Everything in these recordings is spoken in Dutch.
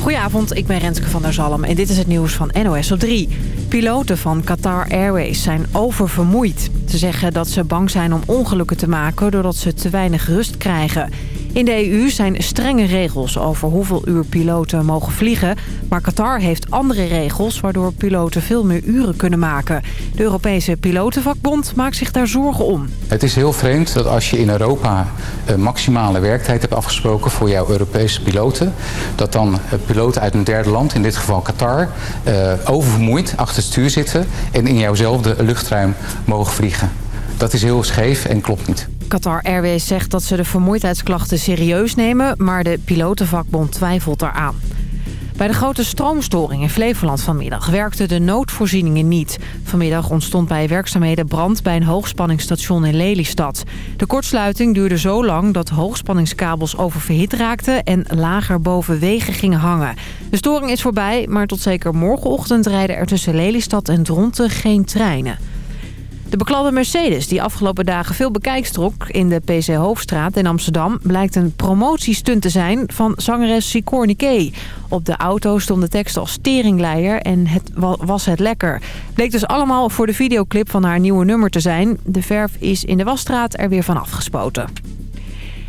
Goedenavond, ik ben Renske van der Zalm en dit is het nieuws van NOS op 3. Piloten van Qatar Airways zijn oververmoeid. Ze zeggen dat ze bang zijn om ongelukken te maken doordat ze te weinig rust krijgen. In de EU zijn strenge regels over hoeveel uur piloten mogen vliegen. Maar Qatar heeft andere regels waardoor piloten veel meer uren kunnen maken. De Europese pilotenvakbond maakt zich daar zorgen om. Het is heel vreemd dat als je in Europa een maximale werktijd hebt afgesproken voor jouw Europese piloten... dat dan piloten uit een derde land, in dit geval Qatar, uh, oververmoeid achter het stuur zitten... en in jouwzelfde luchtruim mogen vliegen. Dat is heel scheef en klopt niet. Qatar Airways zegt dat ze de vermoeidheidsklachten serieus nemen... maar de pilotenvakbond twijfelt daaraan. Bij de grote stroomstoring in Flevoland vanmiddag werkten de noodvoorzieningen niet. Vanmiddag ontstond bij werkzaamheden brand bij een hoogspanningsstation in Lelystad. De kortsluiting duurde zo lang dat hoogspanningskabels oververhit raakten... en lager boven wegen gingen hangen. De storing is voorbij, maar tot zeker morgenochtend rijden er tussen Lelystad en Dronten geen treinen. De bekladde Mercedes, die afgelopen dagen veel bekijks trok in de PC Hoofdstraat in Amsterdam... blijkt een promotiestunt te zijn van zangeres Sigourney Kay. Op de auto stond de tekst als teringleier en het was het lekker. Bleek dus allemaal voor de videoclip van haar nieuwe nummer te zijn. De verf is in de wasstraat er weer van afgespoten.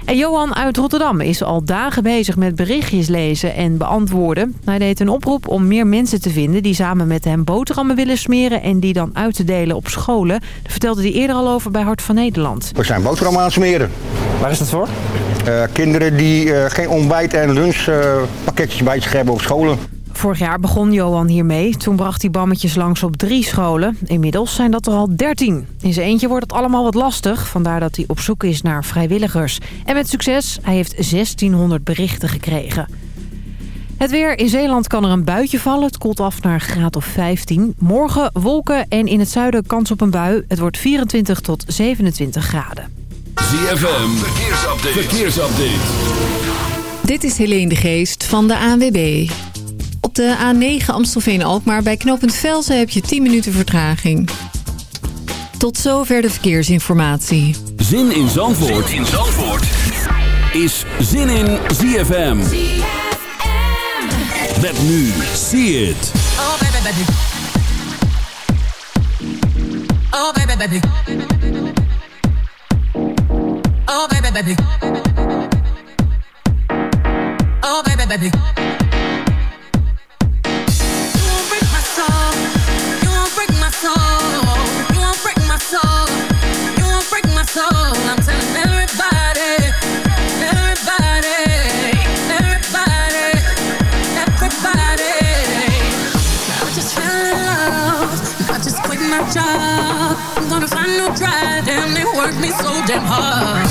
En Johan uit Rotterdam is al dagen bezig met berichtjes lezen en beantwoorden. Hij deed een oproep om meer mensen te vinden die samen met hem boterhammen willen smeren... en die dan uit te delen op scholen. Daar vertelde hij eerder al over bij Hart van Nederland. We zijn boterhammen aan het smeren. Waar is dat voor? Uh, kinderen die uh, geen ontbijt en lunchpakketjes uh, bij zich hebben op scholen. Vorig jaar begon Johan hiermee. Toen bracht hij bammetjes langs op drie scholen. Inmiddels zijn dat er al dertien. In zijn eentje wordt het allemaal wat lastig. Vandaar dat hij op zoek is naar vrijwilligers. En met succes, hij heeft 1600 berichten gekregen. Het weer. In Zeeland kan er een buitje vallen. Het koelt af naar een graad of 15. Morgen wolken en in het zuiden kans op een bui. Het wordt 24 tot 27 graden. ZFM. Verkeersupdate. Verkeersupdate. Dit is Helene de Geest van de ANWB. Op de A9 Amstelveen-Alkmaar bij knooppunt Velsen heb je 10 minuten vertraging. Tot zover de verkeersinformatie. Zin in Zandvoort, zin in Zandvoort. is Zin in ZFM. Met nu, see it. Oh baby, baby. Oh baby, baby. Oh baby, baby. Oh baby, baby. them hard.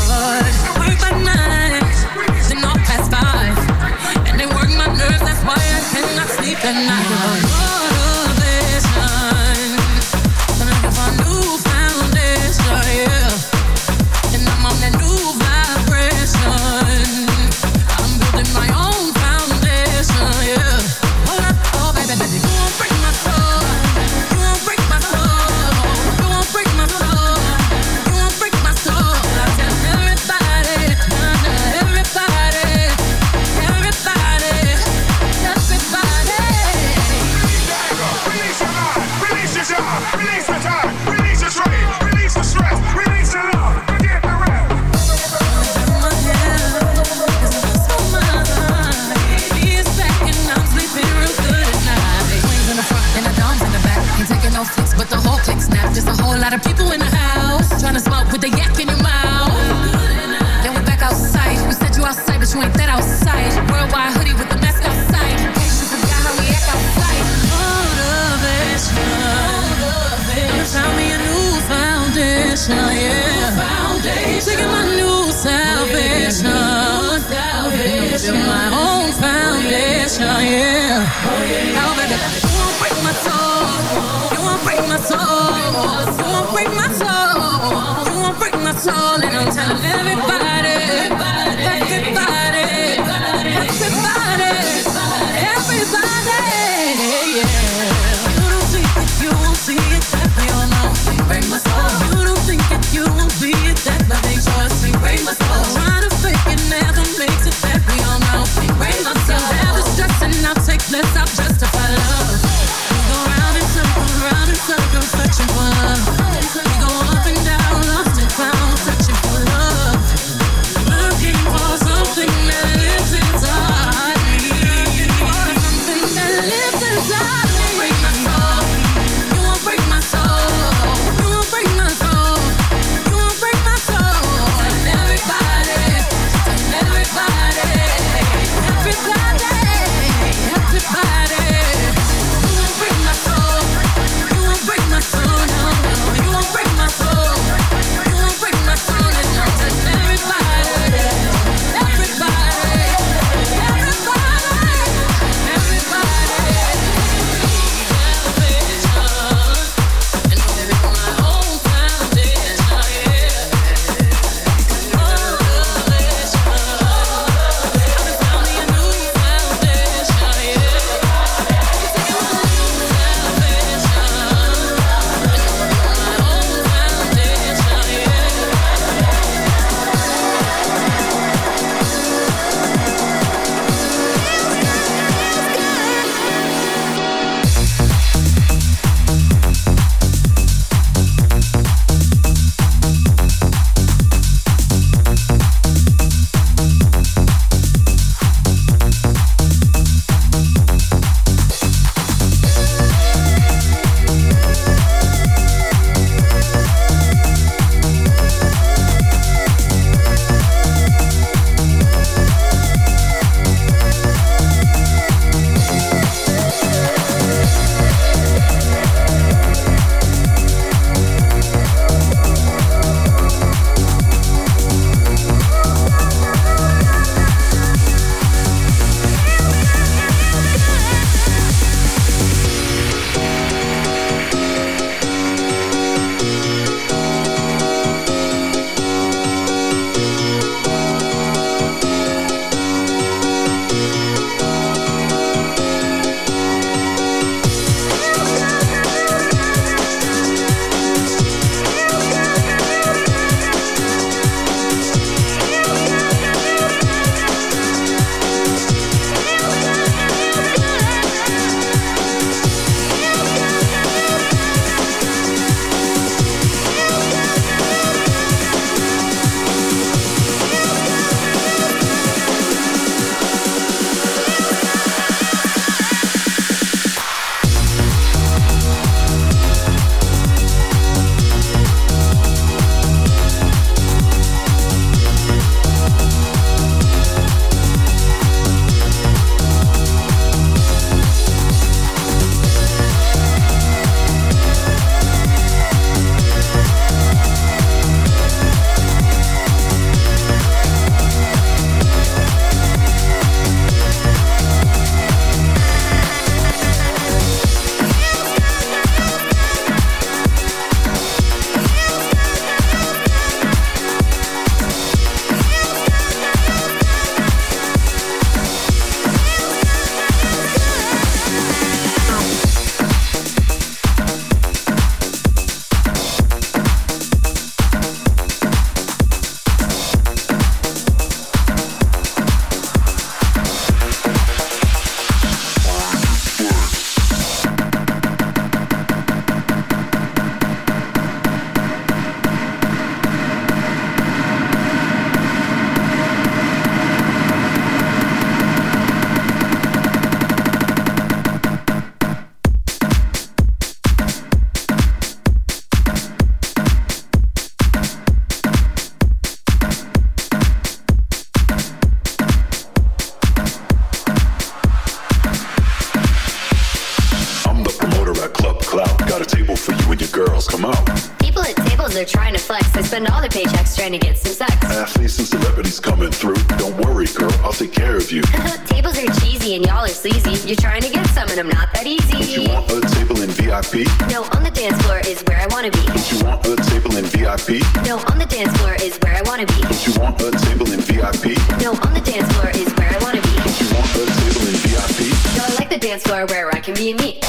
they're trying to flex. They spend all their paychecks trying to get some sex. Athletes and celebrities coming through. Don't worry, girl, I'll take care of you. Tables are cheesy and y'all are sleazy. You're trying to get some and I'm not that easy. But you want a table in VIP? No, on the dance floor is where I wanna be. But you want a table in VIP? No, on the dance floor is where I wanna be. But you want a table in VIP? No, on the dance floor is where I wanna be. But you want a table in VIP? No, I like the dance floor where I can be me.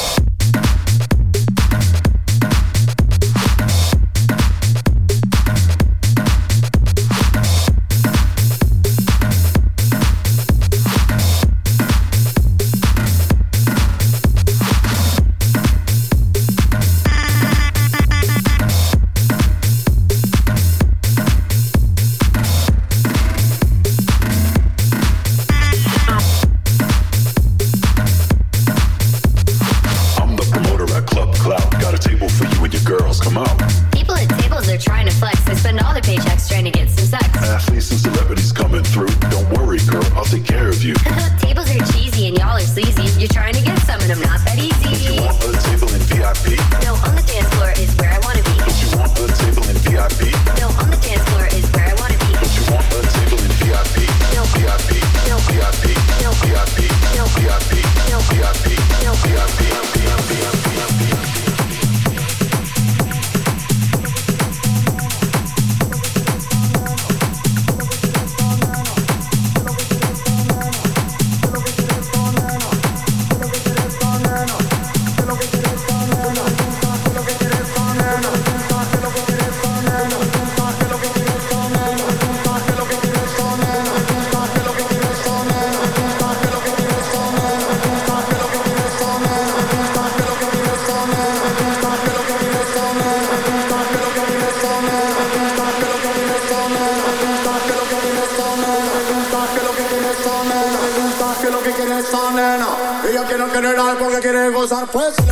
goes our president.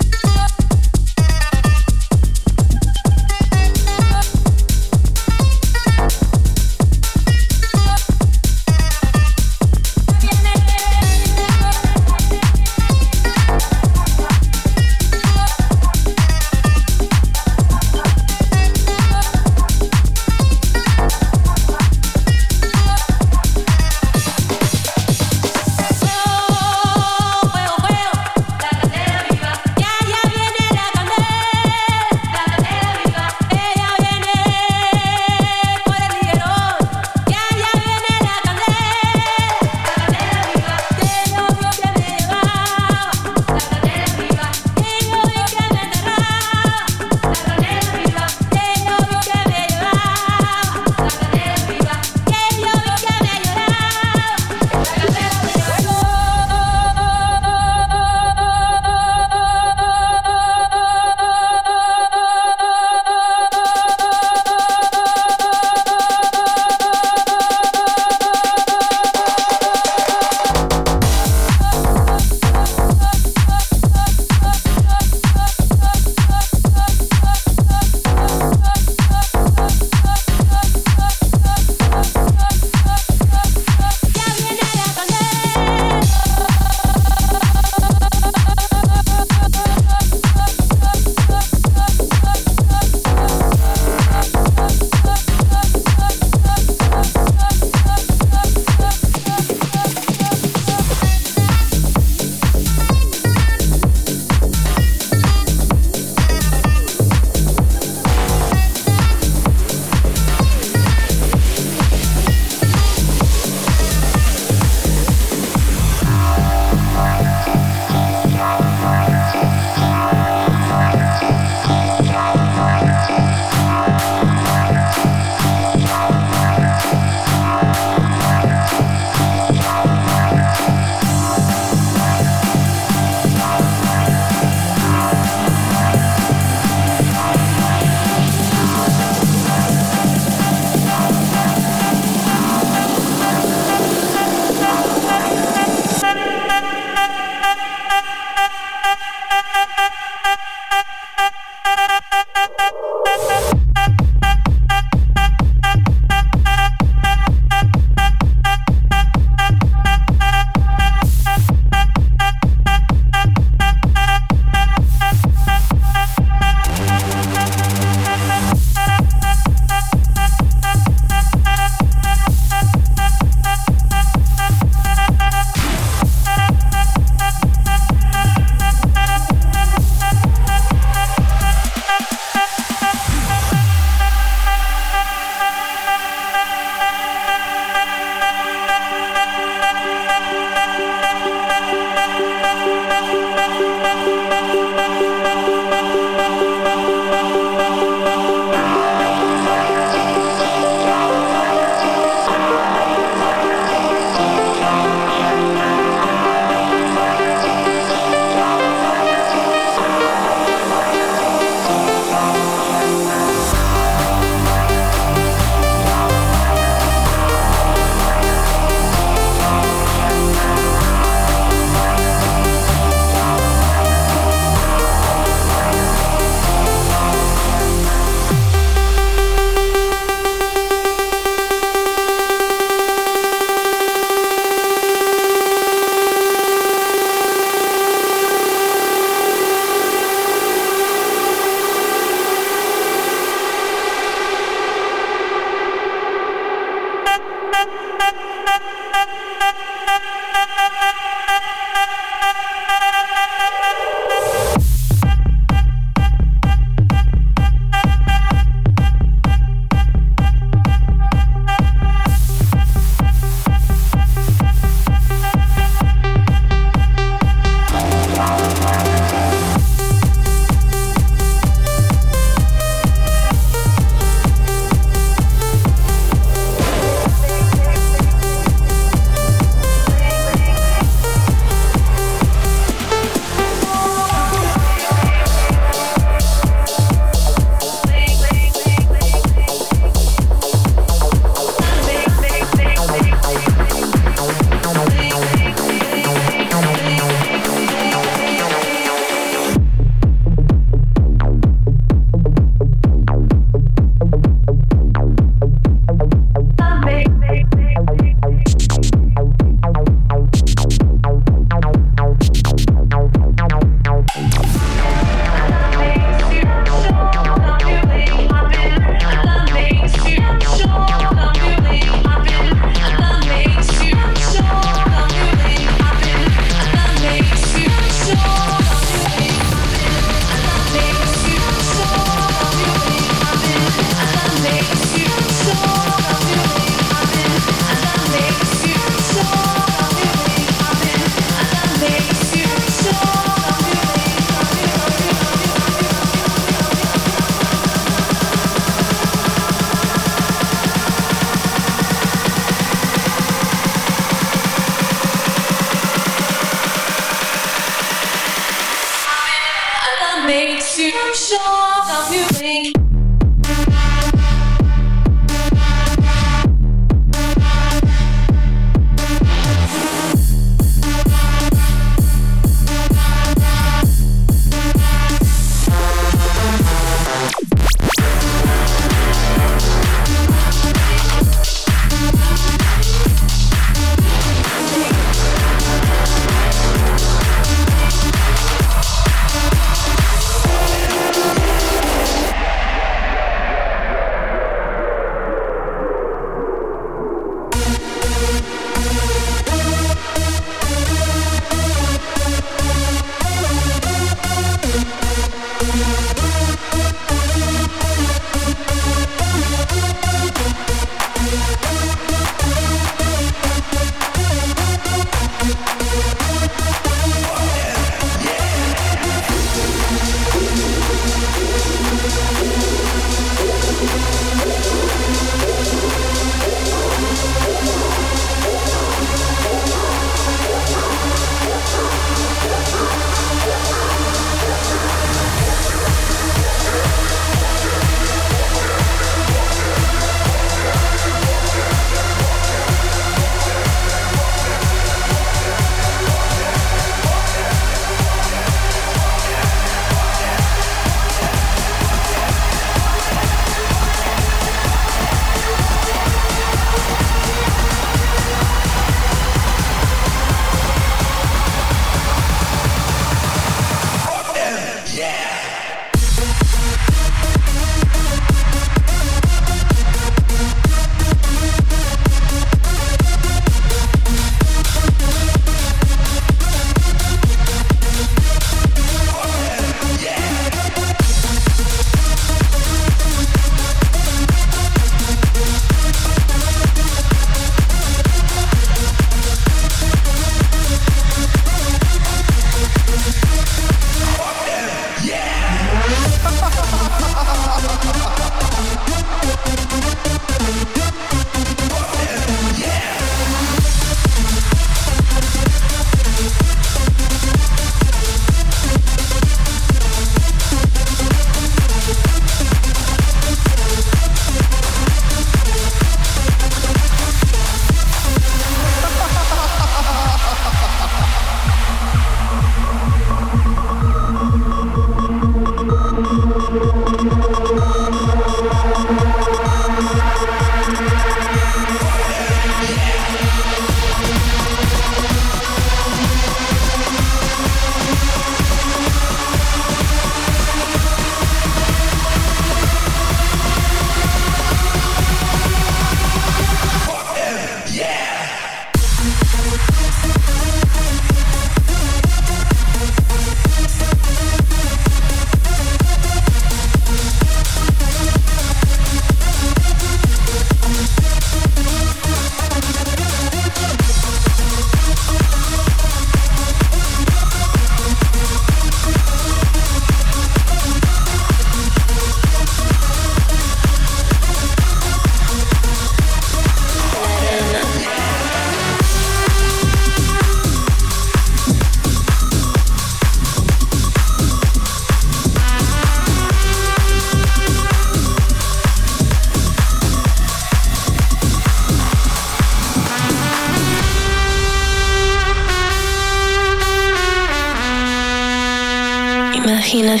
Tú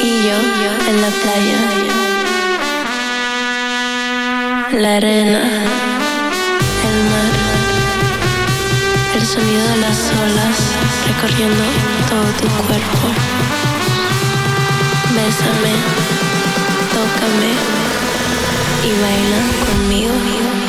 y yo en la playa. La arena, el mar, el sonido de las olas recorriendo todo tu cuerpo. Bésame, tócame y baila conmigo.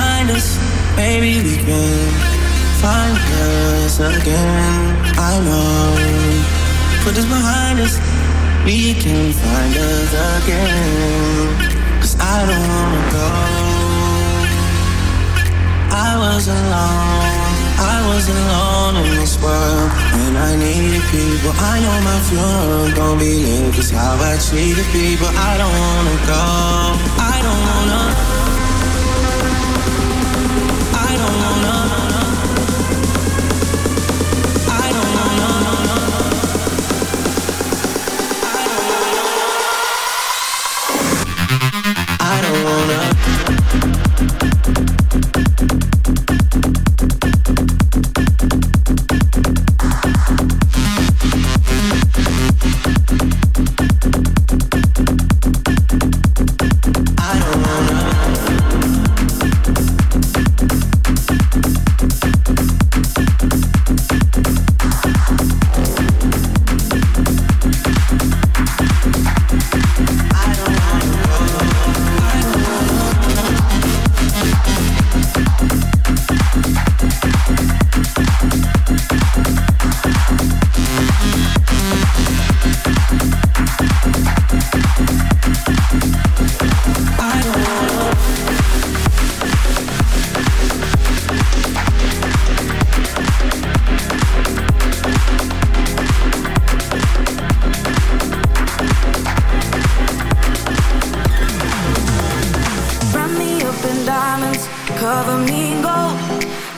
behind us. Maybe we can find us again. I know. Put this behind us. We can find us again. Cause I don't wanna go. I was alone. I was alone in this world. And I needed people. I know my funeral gon' be lit. Cause how I treated people. I don't wanna go. I don't wanna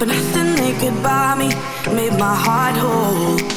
but nothing they could buy me made my heart whole.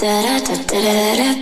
da da da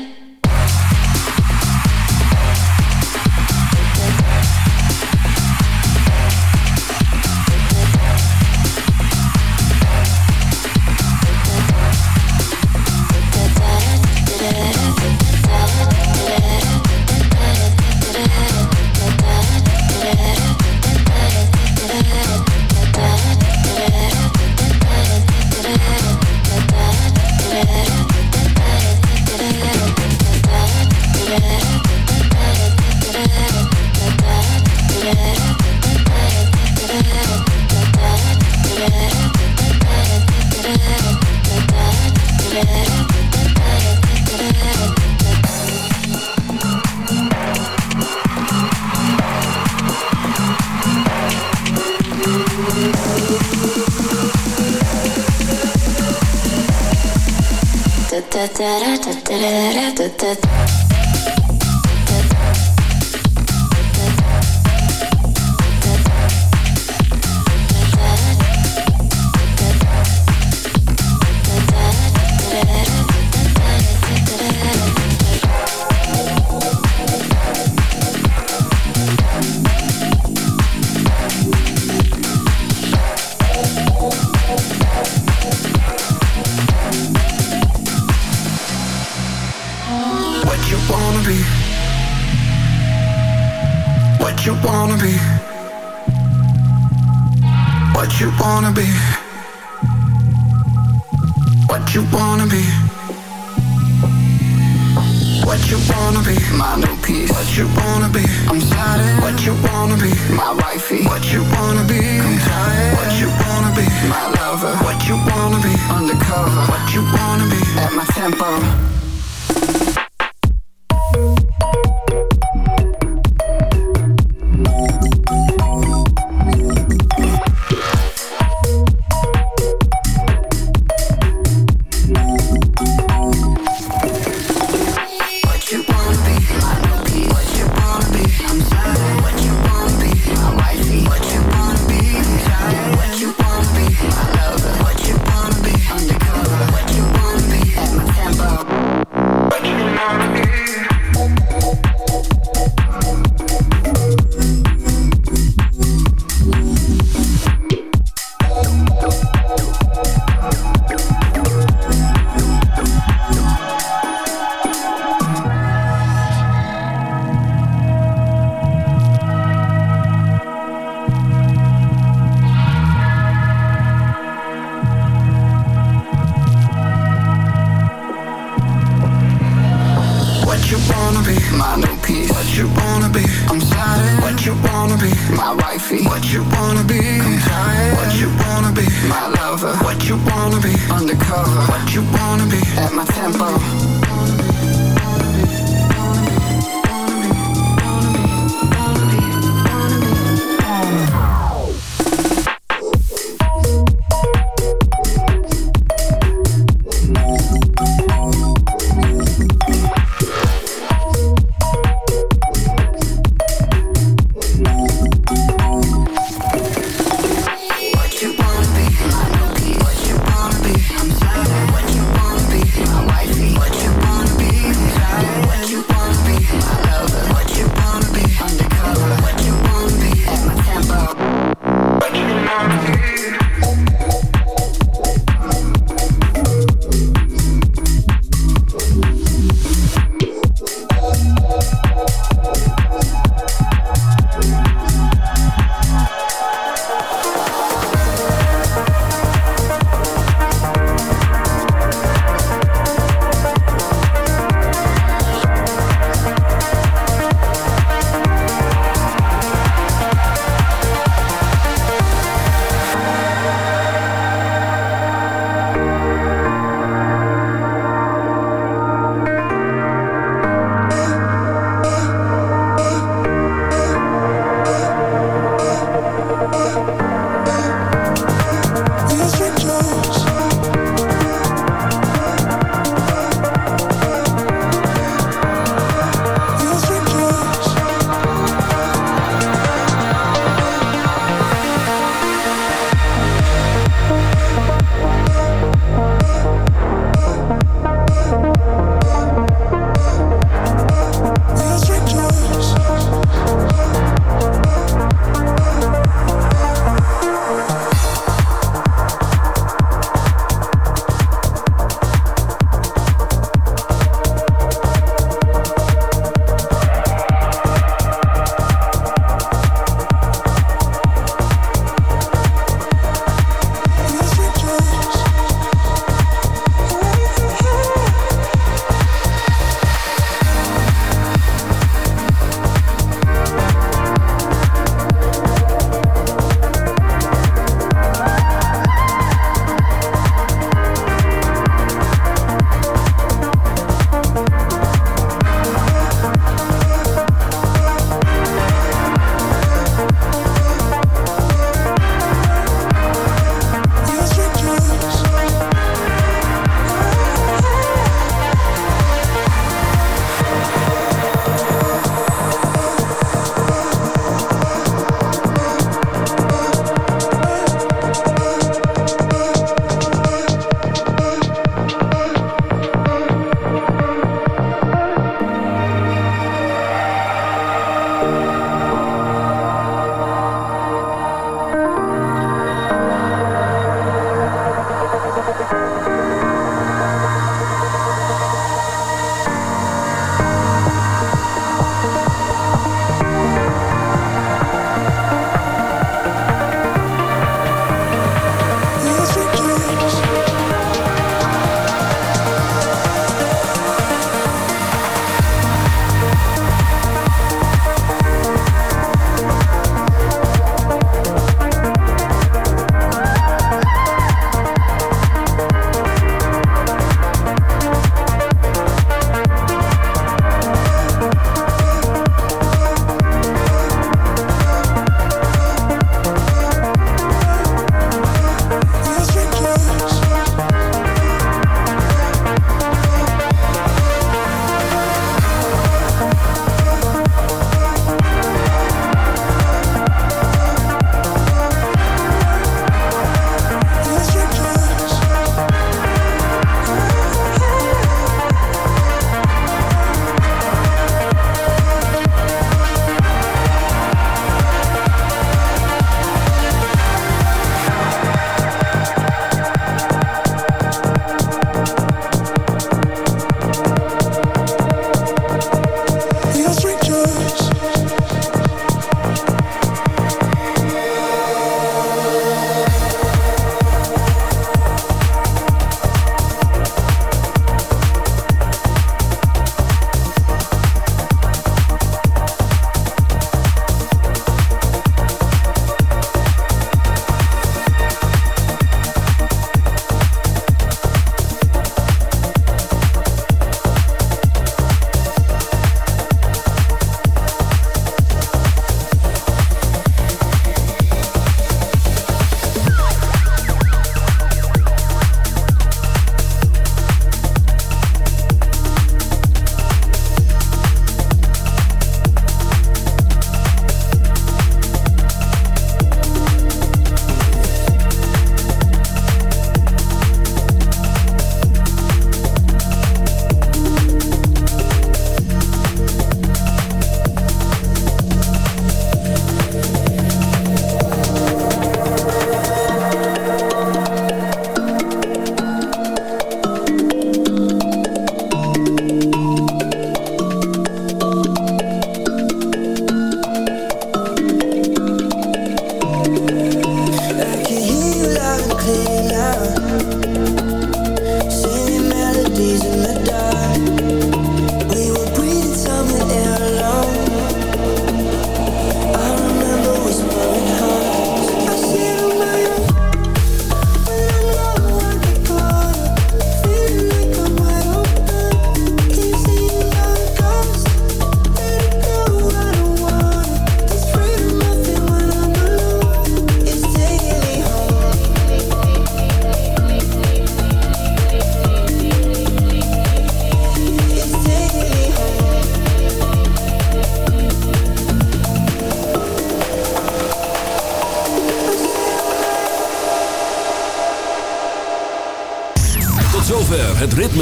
wanna be? What you wanna be? What you wanna be? My new piece. What you wanna be? I'm tired. What you wanna be? My wifey. What you wanna be? I'm tired. What you wanna be? My lover. What you wanna be? Undercover. What you wanna be? At my tempo.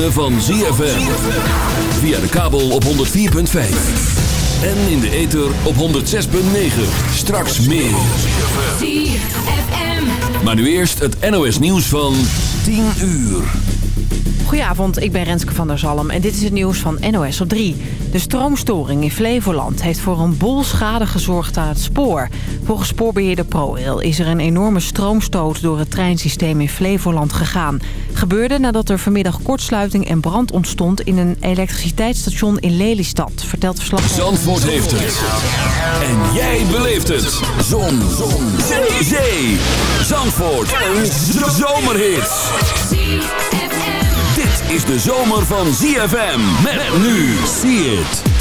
Ritme van ZFM. Via de kabel op 104.5. En in de ether op 106.9. Straks meer. Maar nu eerst het NOS nieuws van 10 uur. Goedenavond, ik ben Renske van der Zalm en dit is het nieuws van NOS op 3. De stroomstoring in Flevoland heeft voor een bol schade gezorgd aan het spoor. Volgens spoorbeheerder ProRail is er een enorme stroomstoot door het treinsysteem in Flevoland gegaan. Gebeurde nadat er vanmiddag kortsluiting en brand ontstond in een elektriciteitsstation in Lelystad, vertelt verslaggever. Zandvoort heeft het. En jij beleeft het. Zon. Zon. Zee. Zee. Zandvoort. Een zomerhit. Dit is de zomer van ZFM. Met nu. See it.